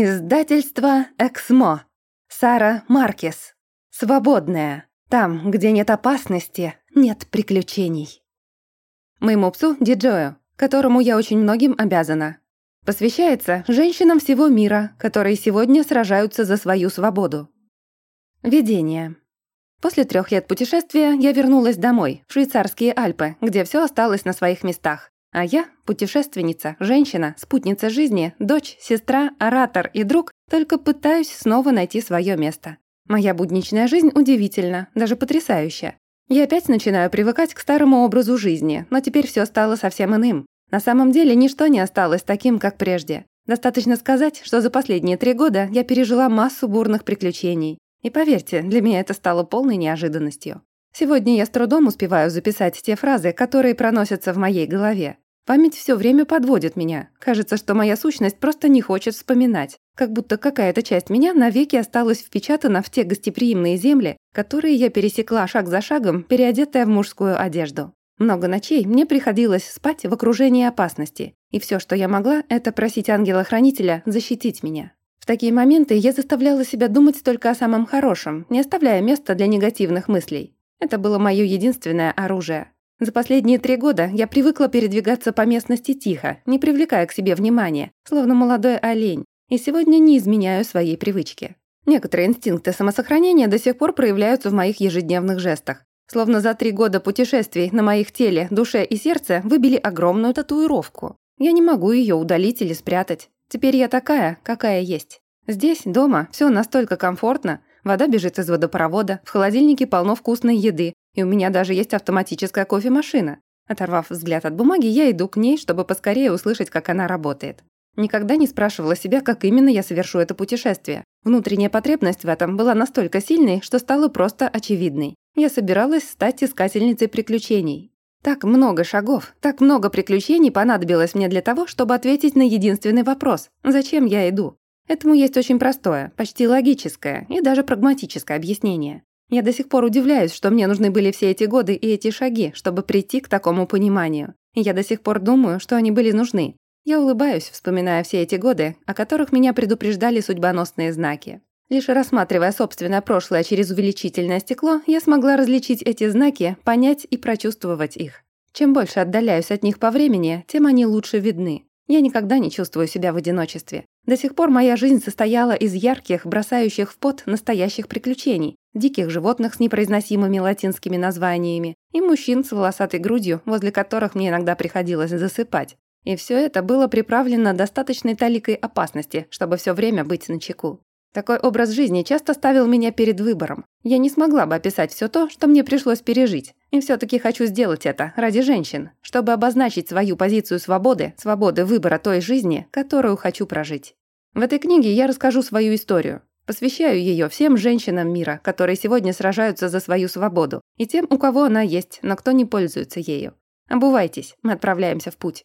Издательство «Эксмо». Сара Маркес. Свободная. Там, где нет опасности, нет приключений. Моему псу Диджою, которому я очень многим обязана. Посвящается женщинам всего мира, которые сегодня сражаются за свою свободу. Видение. После трех лет путешествия я вернулась домой, в швейцарские Альпы, где все осталось на своих местах. А я – путешественница, женщина, спутница жизни, дочь, сестра, оратор и друг, только пытаюсь снова найти свое место. Моя будничная жизнь удивительна, даже потрясающая. Я опять начинаю привыкать к старому образу жизни, но теперь все стало совсем иным. На самом деле ничто не осталось таким, как прежде. Достаточно сказать, что за последние три года я пережила массу бурных приключений. И поверьте, для меня это стало полной неожиданностью. Сегодня я с трудом успеваю записать те фразы, которые проносятся в моей голове. Память все время подводит меня. Кажется, что моя сущность просто не хочет вспоминать. Как будто какая-то часть меня навеки осталась впечатана в те гостеприимные земли, которые я пересекла шаг за шагом, переодетая в мужскую одежду. Много ночей мне приходилось спать в окружении опасности, и все, что я могла, это просить ангела-хранителя защитить меня. В такие моменты я заставляла себя думать только о самом хорошем, не оставляя места для негативных мыслей. Это было мое единственное оружие. За последние три года я привыкла передвигаться по местности тихо, не привлекая к себе внимания, словно молодой олень, и сегодня не изменяю своей привычке. Некоторые инстинкты самосохранения до сих пор проявляются в моих ежедневных жестах. Словно за три года путешествий на моих теле, душе и сердце выбили огромную татуировку. Я не могу ее удалить или спрятать. Теперь я такая, какая есть. Здесь, дома, все настолько комфортно. Вода бежит из водопровода, в холодильнике полно вкусной еды, и у меня даже есть автоматическая кофемашина. Оторвав взгляд от бумаги, я иду к ней, чтобы поскорее услышать, как она работает. Никогда не спрашивала себя, как именно я совершу это путешествие. Внутренняя потребность в этом была настолько сильной, что стала просто очевидной. Я собиралась стать искательницей приключений. Так много шагов, так много приключений понадобилось мне для того, чтобы ответить на единственный вопрос – зачем я иду? Этому есть очень простое, почти логическое и даже прагматическое объяснение. Я до сих пор удивляюсь, что мне нужны были все эти годы и эти шаги, чтобы прийти к такому пониманию. Я до сих пор думаю, что они были нужны. Я улыбаюсь, вспоминая все эти годы, о которых меня предупреждали судьбоносные знаки. Лишь рассматривая собственное прошлое через увеличительное стекло, я смогла различить эти знаки, понять и прочувствовать их. Чем больше отдаляюсь от них по времени, тем они лучше видны. Я никогда не чувствую себя в одиночестве. До сих пор моя жизнь состояла из ярких, бросающих в пот настоящих приключений, диких животных с непроизносимыми латинскими названиями и мужчин с волосатой грудью, возле которых мне иногда приходилось засыпать. И все это было приправлено достаточной таликой опасности, чтобы все время быть начеку. Такой образ жизни часто ставил меня перед выбором. Я не смогла бы описать все то, что мне пришлось пережить. И все таки хочу сделать это ради женщин, чтобы обозначить свою позицию свободы, свободы выбора той жизни, которую хочу прожить. В этой книге я расскажу свою историю, Посвящаю ее всем женщинам мира, которые сегодня сражаются за свою свободу, и тем, у кого она есть, но кто не пользуется ею. Обувайтесь, мы отправляемся в путь.